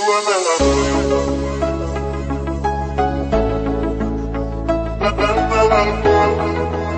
perdido todo, reflejado en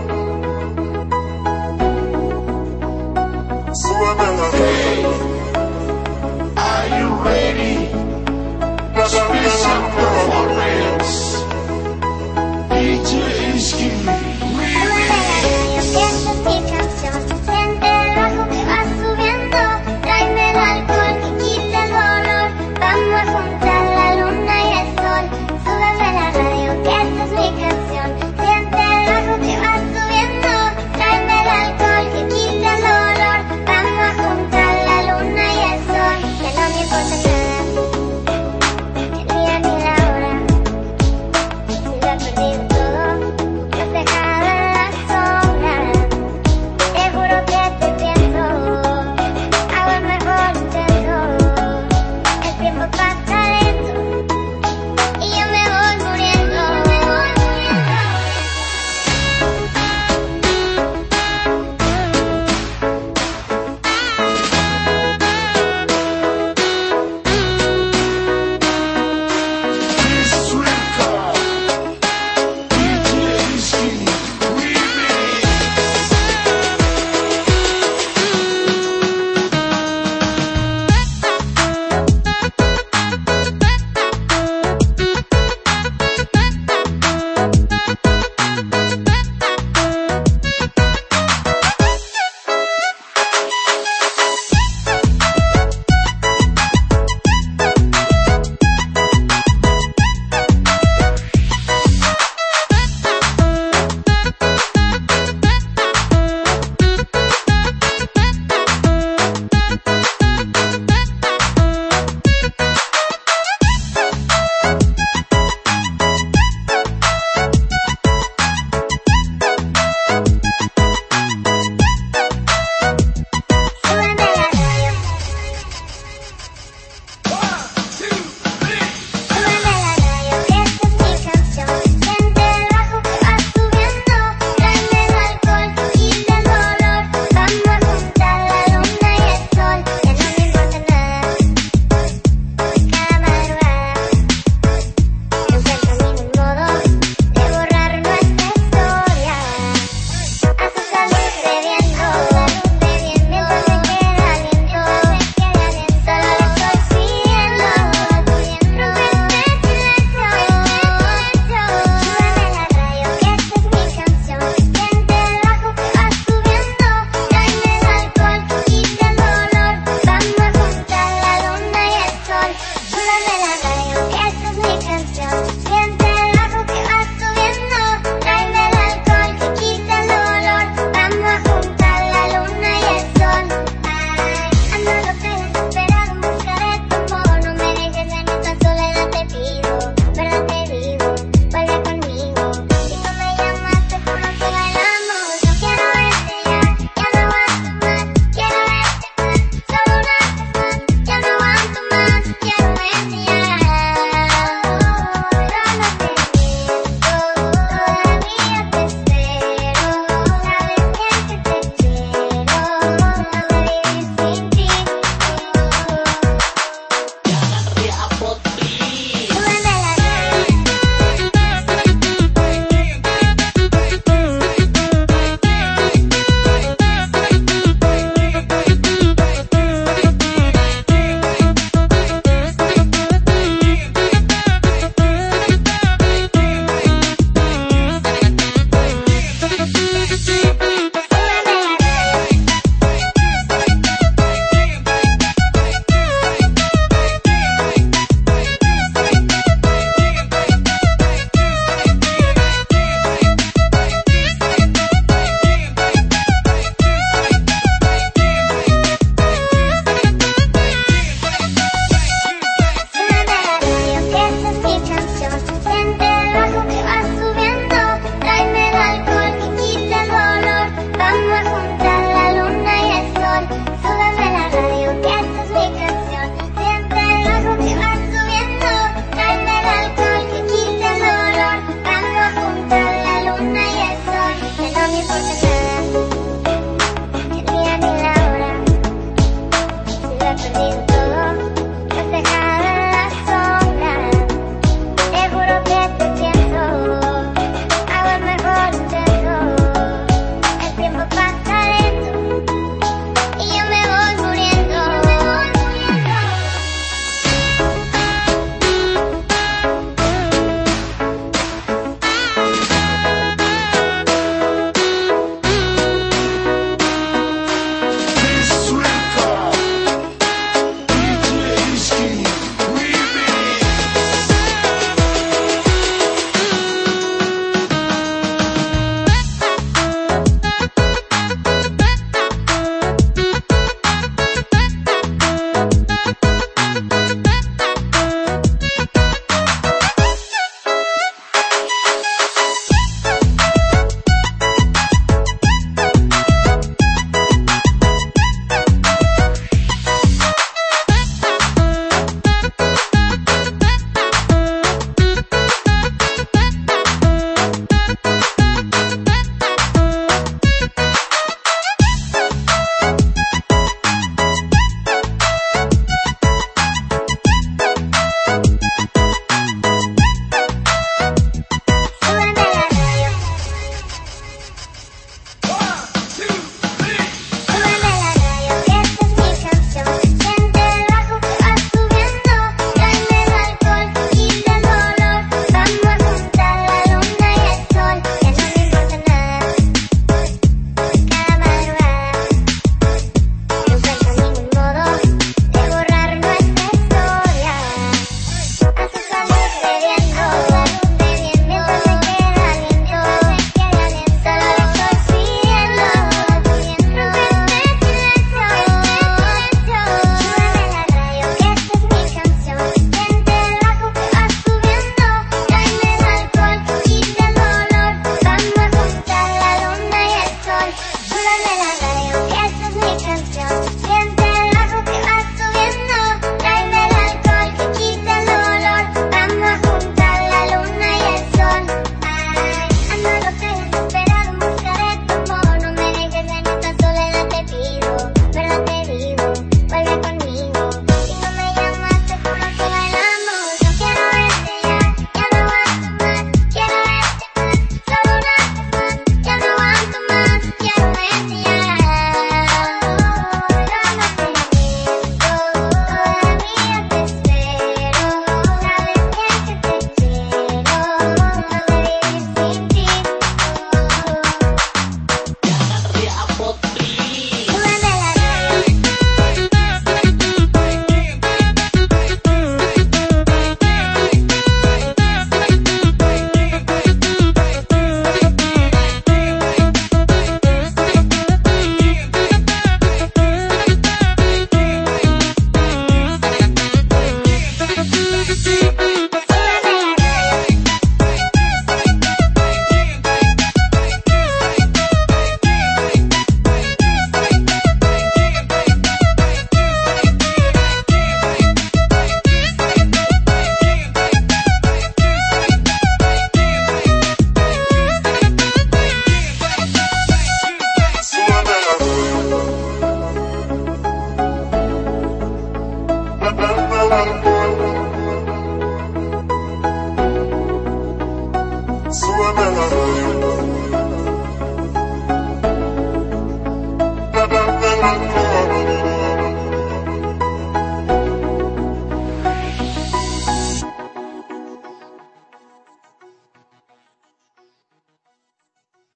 Suena la radio.